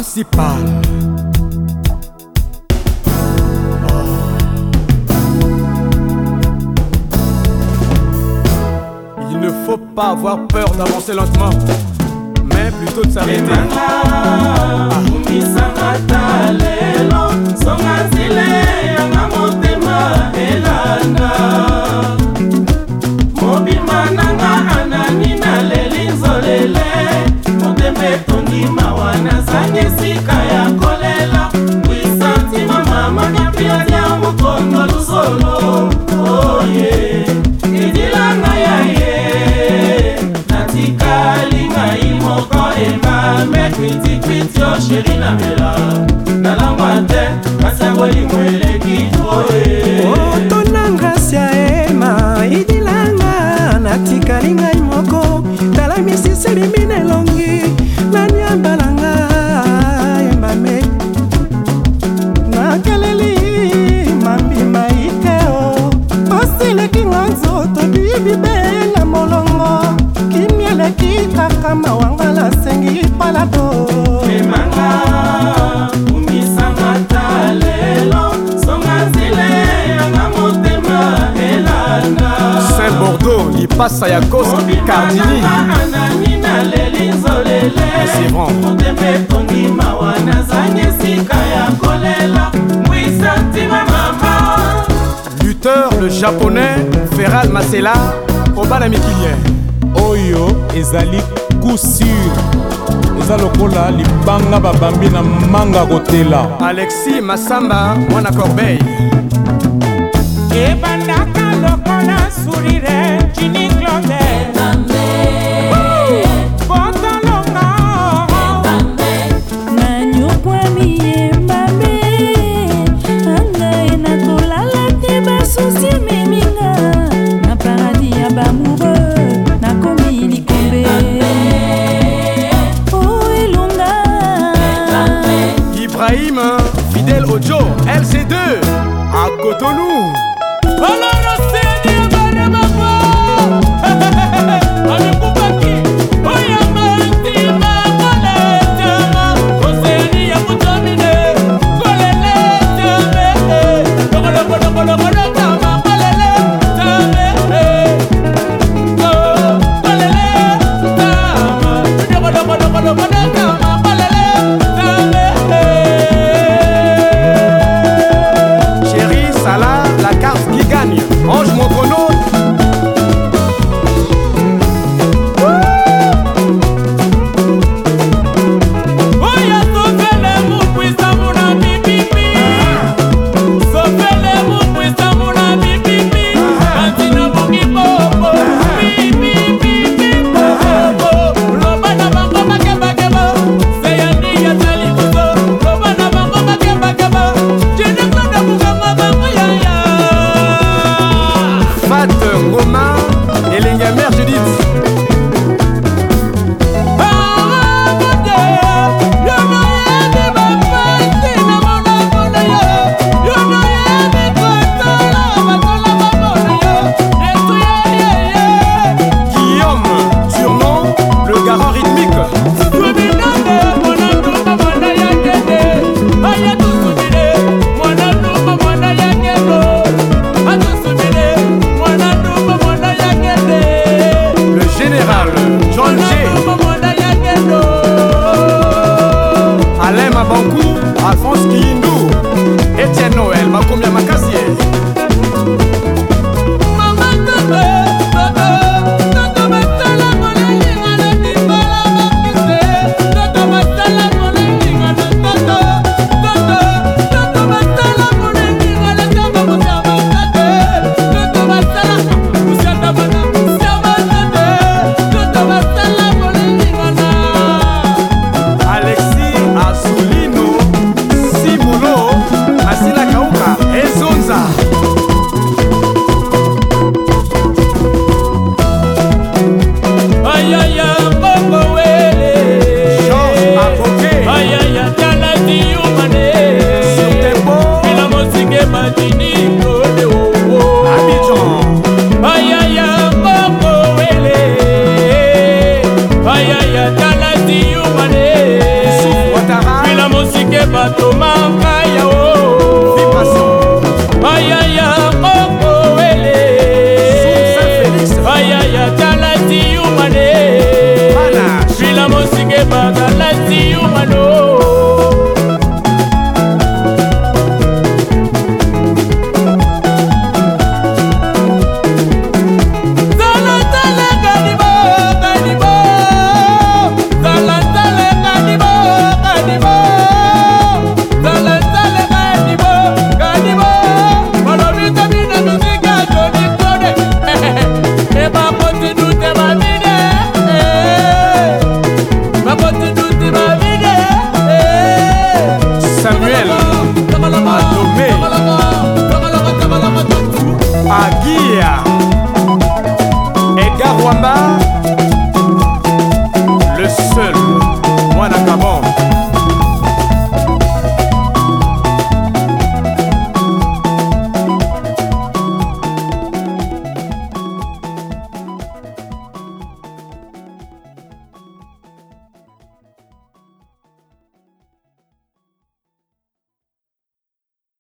Il ne faut pas avoir peur d'avancer lentement, mais plutôt de s'arrêter. ezeli na mbela nalangwa te masangolingo eleki e. otonanga sia ema idilanga natikali ngai moko tala misisi elimbi nelo pasa ya koski kardini ah, motemetongima wana zangi esika ya kolela mbwisa ntima mama lutteur le japonais feral masela kobala mikilier oyo ezali kusur eza lokola libanga babambi na manga kotela alexi masamba mwana corbeille Fidel Ojo, LC2, à Cotonou. Garwamba, le seul